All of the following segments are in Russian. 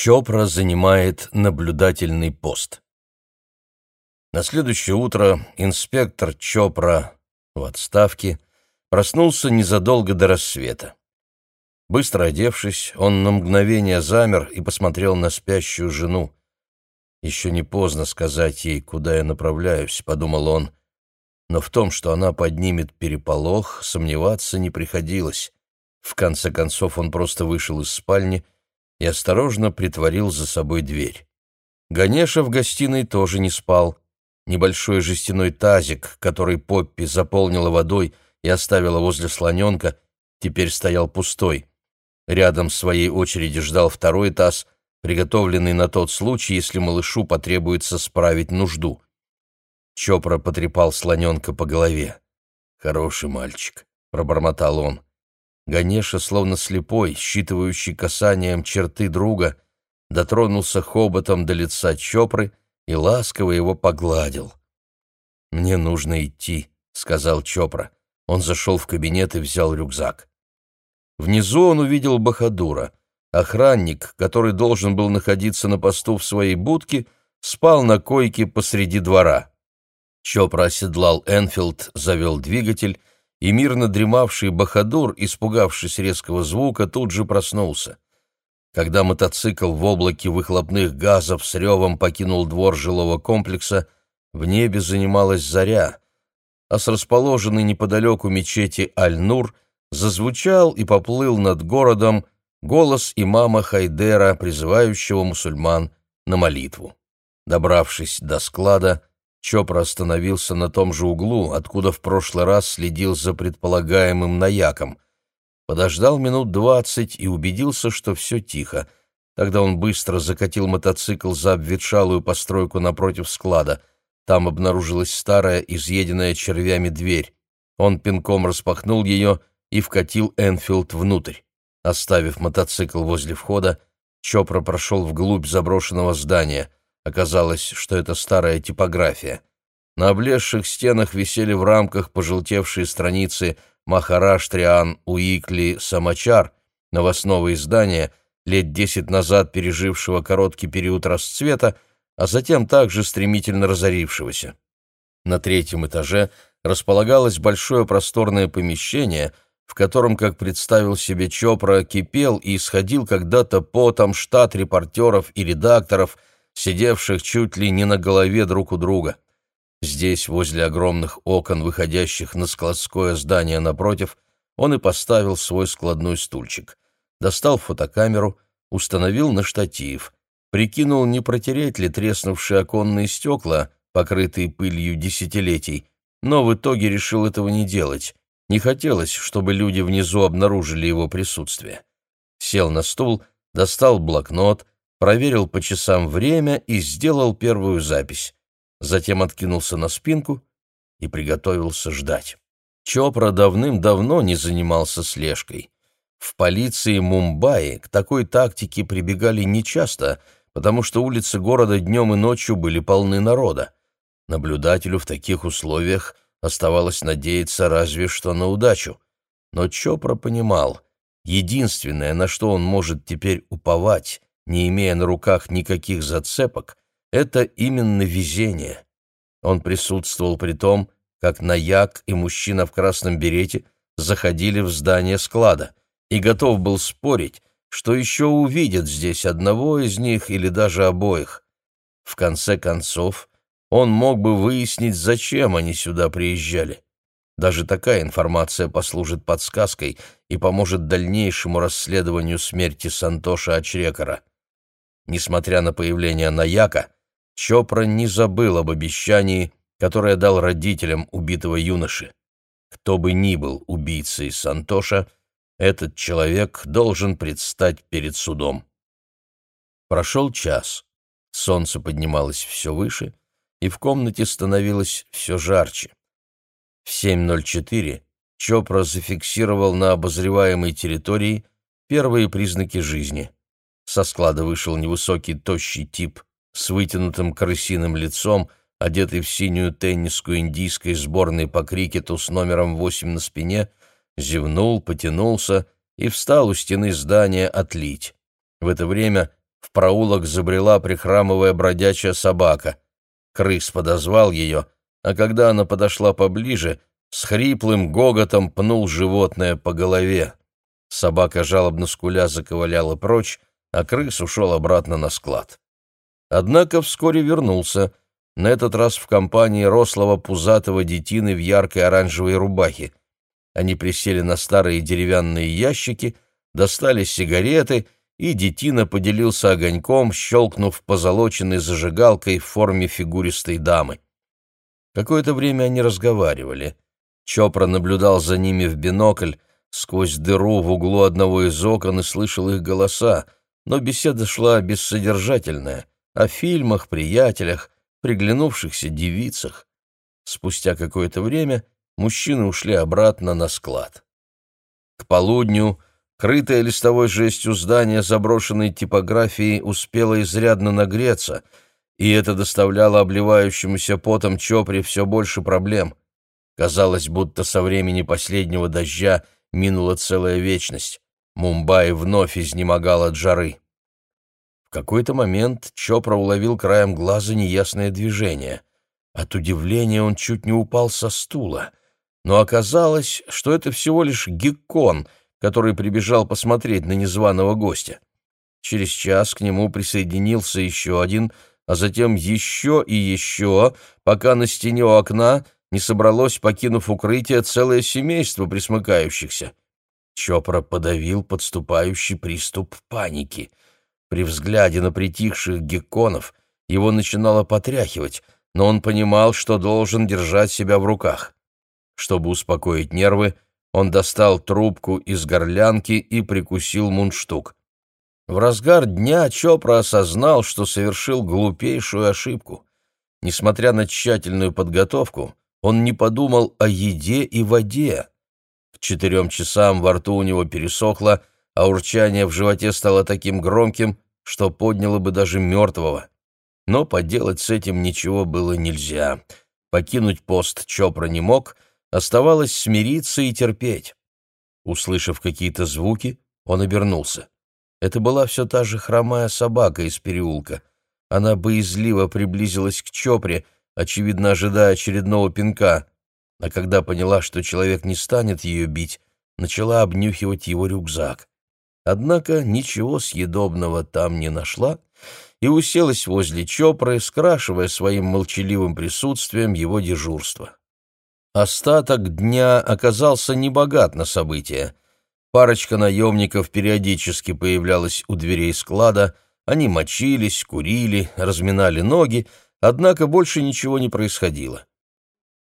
Чопра занимает наблюдательный пост. На следующее утро инспектор Чопра в отставке проснулся незадолго до рассвета. Быстро одевшись, он на мгновение замер и посмотрел на спящую жену. «Еще не поздно сказать ей, куда я направляюсь», — подумал он. Но в том, что она поднимет переполох, сомневаться не приходилось. В конце концов он просто вышел из спальни — и осторожно притворил за собой дверь. Ганеша в гостиной тоже не спал. Небольшой жестяной тазик, который Поппи заполнила водой и оставила возле слоненка, теперь стоял пустой. Рядом в своей очереди ждал второй таз, приготовленный на тот случай, если малышу потребуется справить нужду. Чопра потрепал слоненка по голове. «Хороший мальчик», — пробормотал он. Ганеша, словно слепой, считывающий касанием черты друга, дотронулся хоботом до лица Чопры и ласково его погладил. «Мне нужно идти», — сказал Чопра. Он зашел в кабинет и взял рюкзак. Внизу он увидел Бахадура. Охранник, который должен был находиться на посту в своей будке, спал на койке посреди двора. Чопра оседлал Энфилд, завел двигатель и мирно дремавший Бахадур, испугавшись резкого звука, тут же проснулся. Когда мотоцикл в облаке выхлопных газов с ревом покинул двор жилого комплекса, в небе занималась заря, а с расположенной неподалеку мечети Аль-Нур зазвучал и поплыл над городом голос имама Хайдера, призывающего мусульман на молитву. Добравшись до склада, Чопра остановился на том же углу, откуда в прошлый раз следил за предполагаемым наяком. Подождал минут двадцать и убедился, что все тихо. Тогда он быстро закатил мотоцикл за обветшалую постройку напротив склада. Там обнаружилась старая, изъеденная червями дверь. Он пинком распахнул ее и вкатил Энфилд внутрь. Оставив мотоцикл возле входа, Чопра прошел вглубь заброшенного здания — Оказалось, что это старая типография. На облезших стенах висели в рамках пожелтевшие страницы Махараштриан Уикли Самачар, новостного издания, лет десять назад пережившего короткий период расцвета, а затем также стремительно разорившегося. На третьем этаже располагалось большое просторное помещение, в котором, как представил себе Чопра, кипел и исходил когда-то потом штат репортеров и редакторов – сидевших чуть ли не на голове друг у друга. Здесь, возле огромных окон, выходящих на складское здание напротив, он и поставил свой складной стульчик. Достал фотокамеру, установил на штатив, прикинул, не протереть ли треснувшие оконные стекла, покрытые пылью десятилетий, но в итоге решил этого не делать. Не хотелось, чтобы люди внизу обнаружили его присутствие. Сел на стул, достал блокнот, проверил по часам время и сделал первую запись. Затем откинулся на спинку и приготовился ждать. Чопра давным-давно не занимался слежкой. В полиции Мумбаи к такой тактике прибегали нечасто, потому что улицы города днем и ночью были полны народа. Наблюдателю в таких условиях оставалось надеяться разве что на удачу. Но Чопра понимал, единственное, на что он может теперь уповать, не имея на руках никаких зацепок, это именно везение. Он присутствовал при том, как Наяк и мужчина в красном берете заходили в здание склада, и готов был спорить, что еще увидят здесь одного из них или даже обоих. В конце концов, он мог бы выяснить, зачем они сюда приезжали. Даже такая информация послужит подсказкой и поможет дальнейшему расследованию смерти Сантоша Ачрекара. Несмотря на появление Наяка, Чопра не забыл об обещании, которое дал родителям убитого юноши. Кто бы ни был убийцей Сантоша, этот человек должен предстать перед судом. Прошел час. Солнце поднималось все выше, и в комнате становилось все жарче. В 7.04 Чопра зафиксировал на обозреваемой территории первые признаки жизни. Со склада вышел невысокий тощий тип с вытянутым крысиным лицом, одетый в синюю тенниску индийской сборной по крикету с номером 8 на спине, зевнул, потянулся и встал у стены здания отлить. В это время в проулок забрела прихрамывая бродячая собака. Крыс подозвал ее, а когда она подошла поближе, с хриплым гоготом пнул животное по голове. Собака жалобно скуля заковыляла прочь, а крыс ушел обратно на склад. Однако вскоре вернулся, на этот раз в компании рослого пузатого детины в яркой оранжевой рубахе. Они присели на старые деревянные ящики, достали сигареты, и детина поделился огоньком, щелкнув позолоченной зажигалкой в форме фигуристой дамы. Какое-то время они разговаривали. Чопра наблюдал за ними в бинокль, сквозь дыру в углу одного из окон и слышал их голоса, но беседа шла бессодержательная, о фильмах, приятелях, приглянувшихся девицах. Спустя какое-то время мужчины ушли обратно на склад. К полудню крытое листовой жестью здание заброшенной типографии успело изрядно нагреться, и это доставляло обливающемуся потом Чопре все больше проблем. Казалось, будто со времени последнего дождя минула целая вечность. Мумбаи вновь изнемогал от жары. В какой-то момент Чопра уловил краем глаза неясное движение. От удивления он чуть не упал со стула. Но оказалось, что это всего лишь геккон, который прибежал посмотреть на незваного гостя. Через час к нему присоединился еще один, а затем еще и еще, пока на стене у окна не собралось, покинув укрытие, целое семейство присмыкающихся. Чопра подавил подступающий приступ паники — при взгляде на притихших гекконов его начинало потряхивать, но он понимал, что должен держать себя в руках. Чтобы успокоить нервы, он достал трубку из горлянки и прикусил мундштук. В разгар дня Чопра осознал, что совершил глупейшую ошибку. Несмотря на тщательную подготовку, он не подумал о еде и воде. К четырем часам во рту у него пересохло, а урчание в животе стало таким громким, что подняло бы даже мертвого. Но поделать с этим ничего было нельзя. Покинуть пост Чопра не мог, оставалось смириться и терпеть. Услышав какие-то звуки, он обернулся. Это была все та же хромая собака из переулка. Она боязливо приблизилась к Чопре, очевидно ожидая очередного пинка, а когда поняла, что человек не станет ее бить, начала обнюхивать его рюкзак однако ничего съедобного там не нашла и уселась возле Чопры, скрашивая своим молчаливым присутствием его дежурство. Остаток дня оказался небогат на события. Парочка наемников периодически появлялась у дверей склада, они мочились, курили, разминали ноги, однако больше ничего не происходило.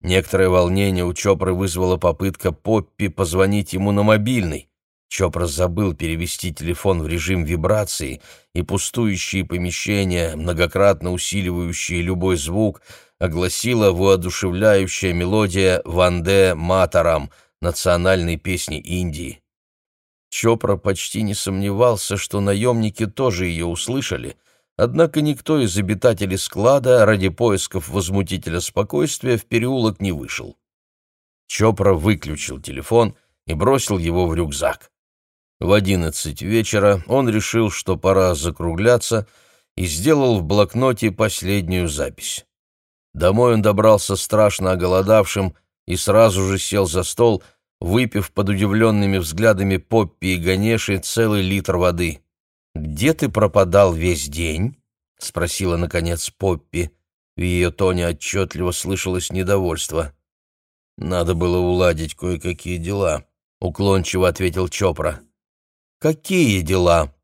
Некоторое волнение у Чопры вызвала попытка Поппи позвонить ему на мобильный. Чопра забыл перевести телефон в режим вибрации, и пустующие помещения, многократно усиливающие любой звук, огласила воодушевляющая мелодия «Ванде Матарам» национальной песни Индии. Чопра почти не сомневался, что наемники тоже ее услышали, однако никто из обитателей склада ради поисков возмутителя спокойствия в переулок не вышел. Чопра выключил телефон и бросил его в рюкзак. В одиннадцать вечера он решил, что пора закругляться, и сделал в блокноте последнюю запись. Домой он добрался страшно оголодавшим и сразу же сел за стол, выпив под удивленными взглядами Поппи и Ганеши целый литр воды. «Где ты пропадал весь день?» — спросила, наконец, Поппи. В ее тоне отчетливо слышалось недовольство. «Надо было уладить кое-какие дела», — уклончиво ответил Чопра. «Какие дела?»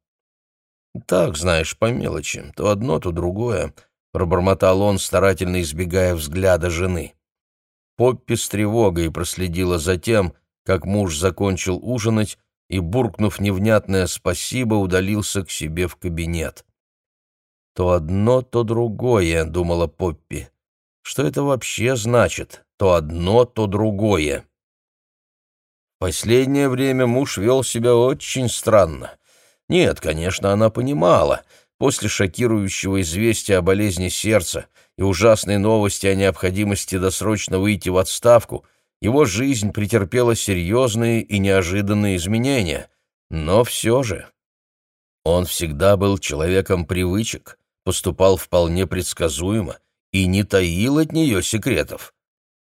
«Так, знаешь, по мелочи. То одно, то другое», — пробормотал он, старательно избегая взгляда жены. Поппи с тревогой проследила за тем, как муж закончил ужинать и, буркнув невнятное «спасибо», удалился к себе в кабинет. «То одно, то другое», — думала Поппи. «Что это вообще значит? То одно, то другое». Последнее время муж вел себя очень странно. Нет, конечно, она понимала. После шокирующего известия о болезни сердца и ужасной новости о необходимости досрочно выйти в отставку, его жизнь претерпела серьезные и неожиданные изменения. Но все же... Он всегда был человеком привычек, поступал вполне предсказуемо и не таил от нее секретов.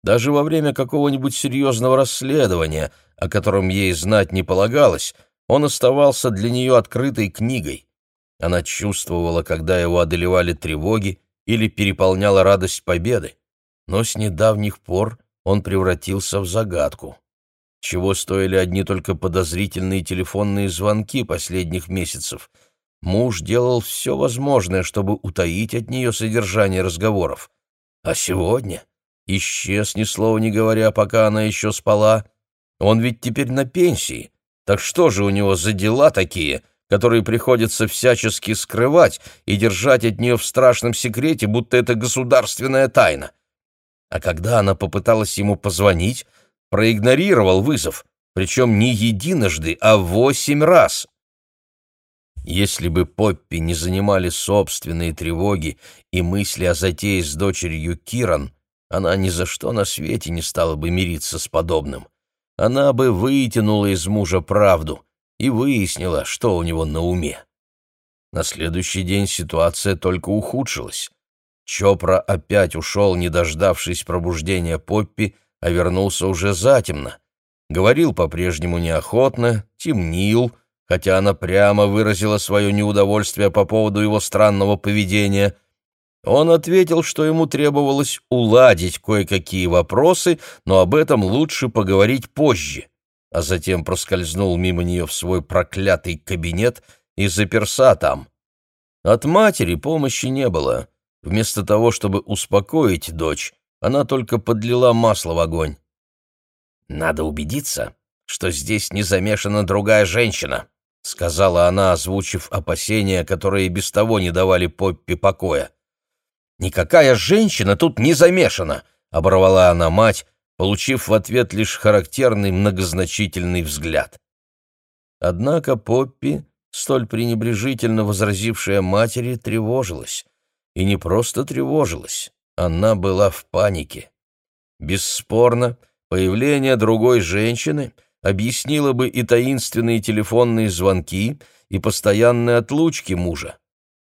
Даже во время какого-нибудь серьезного расследования, о котором ей знать не полагалось, он оставался для нее открытой книгой. Она чувствовала, когда его одолевали тревоги или переполняла радость победы, но с недавних пор он превратился в загадку. Чего стоили одни только подозрительные телефонные звонки последних месяцев. Муж делал все возможное, чтобы утаить от нее содержание разговоров. А сегодня исчез, ни слова не говоря, пока она еще спала. Он ведь теперь на пенсии. Так что же у него за дела такие, которые приходится всячески скрывать и держать от нее в страшном секрете, будто это государственная тайна? А когда она попыталась ему позвонить, проигнорировал вызов, причем не единожды, а восемь раз. Если бы Поппи не занимали собственные тревоги и мысли о затее с дочерью Киран, она ни за что на свете не стала бы мириться с подобным. Она бы вытянула из мужа правду и выяснила, что у него на уме. На следующий день ситуация только ухудшилась. Чопра опять ушел, не дождавшись пробуждения Поппи, а вернулся уже затемно. Говорил по-прежнему неохотно, темнил, хотя она прямо выразила свое неудовольствие по поводу его странного поведения. Он ответил, что ему требовалось уладить кое-какие вопросы, но об этом лучше поговорить позже, а затем проскользнул мимо нее в свой проклятый кабинет и заперся там. От матери помощи не было. Вместо того, чтобы успокоить дочь, она только подлила масло в огонь. «Надо убедиться, что здесь не замешана другая женщина», — сказала она, озвучив опасения, которые без того не давали Поппи покоя. «Никакая женщина тут не замешана», — оборвала она мать, получив в ответ лишь характерный многозначительный взгляд. Однако Поппи, столь пренебрежительно возразившая матери, тревожилась. И не просто тревожилась, она была в панике. Бесспорно, появление другой женщины объяснило бы и таинственные телефонные звонки, и постоянные отлучки мужа.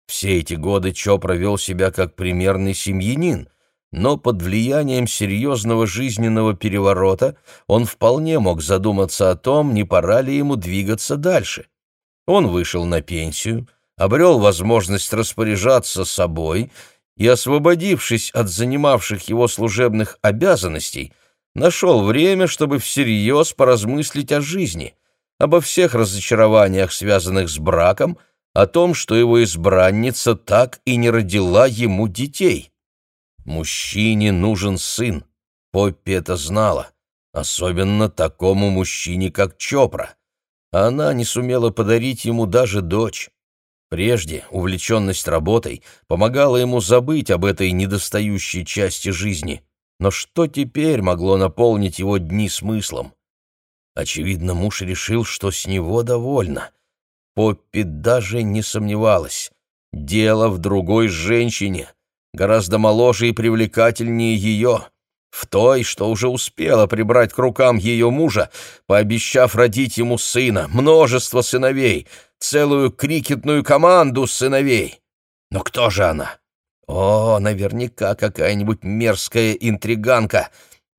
Все эти годы Чо провел себя как примерный семьянин, но под влиянием серьезного жизненного переворота он вполне мог задуматься о том, не пора ли ему двигаться дальше. Он вышел на пенсию, обрел возможность распоряжаться собой и, освободившись от занимавших его служебных обязанностей, нашел время, чтобы всерьез поразмыслить о жизни, обо всех разочарованиях, связанных с браком, о том, что его избранница так и не родила ему детей. Мужчине нужен сын, Поппи это знала, особенно такому мужчине, как Чопра. Она не сумела подарить ему даже дочь. Прежде увлеченность работой помогала ему забыть об этой недостающей части жизни. Но что теперь могло наполнить его дни смыслом? Очевидно, муж решил, что с него довольно. Поппи даже не сомневалась. Дело в другой женщине, гораздо моложе и привлекательнее ее в той, что уже успела прибрать к рукам ее мужа, пообещав родить ему сына, множество сыновей, целую крикетную команду сыновей. Но кто же она? О, наверняка какая-нибудь мерзкая интриганка,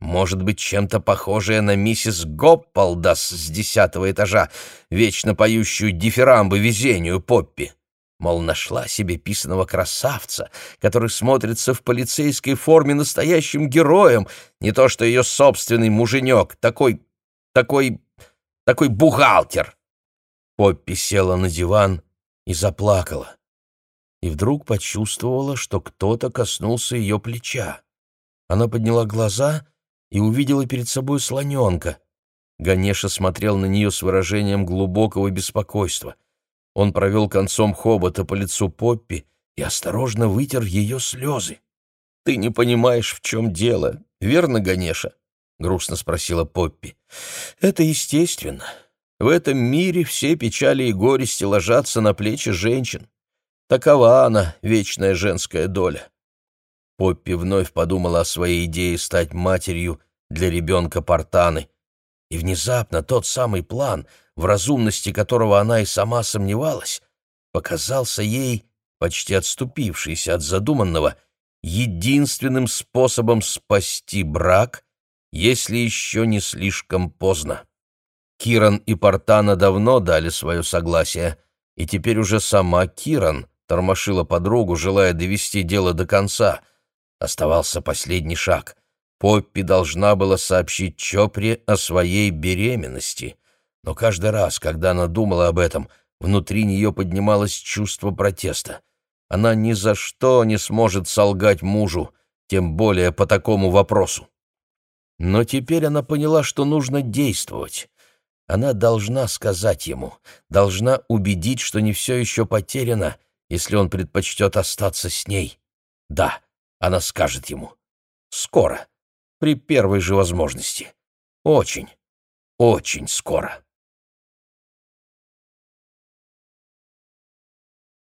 может быть, чем-то похожая на миссис Гоппалдас с десятого этажа, вечно поющую дифирамбы везению Поппи. Мол, нашла себе писаного красавца, который смотрится в полицейской форме настоящим героем, не то что ее собственный муженек, такой, такой, такой бухгалтер. Поппи села на диван и заплакала. И вдруг почувствовала, что кто-то коснулся ее плеча. Она подняла глаза и увидела перед собой слоненка. Ганеша смотрел на нее с выражением глубокого беспокойства. Он провел концом хобота по лицу Поппи и осторожно вытер ее слезы. «Ты не понимаешь, в чем дело, верно, Ганеша?» — грустно спросила Поппи. «Это естественно. В этом мире все печали и горести ложатся на плечи женщин. Такова она, вечная женская доля». Поппи вновь подумала о своей идее стать матерью для ребенка Портаны. И внезапно тот самый план — в разумности которого она и сама сомневалась, показался ей, почти отступившийся от задуманного, единственным способом спасти брак, если еще не слишком поздно. Киран и Портана давно дали свое согласие, и теперь уже сама Киран тормошила подругу, желая довести дело до конца. Оставался последний шаг. Поппи должна была сообщить Чопре о своей беременности. Но каждый раз, когда она думала об этом, внутри нее поднималось чувство протеста. Она ни за что не сможет солгать мужу, тем более по такому вопросу. Но теперь она поняла, что нужно действовать. Она должна сказать ему, должна убедить, что не все еще потеряно, если он предпочтет остаться с ней. Да, она скажет ему. Скоро, при первой же возможности. Очень, очень скоро.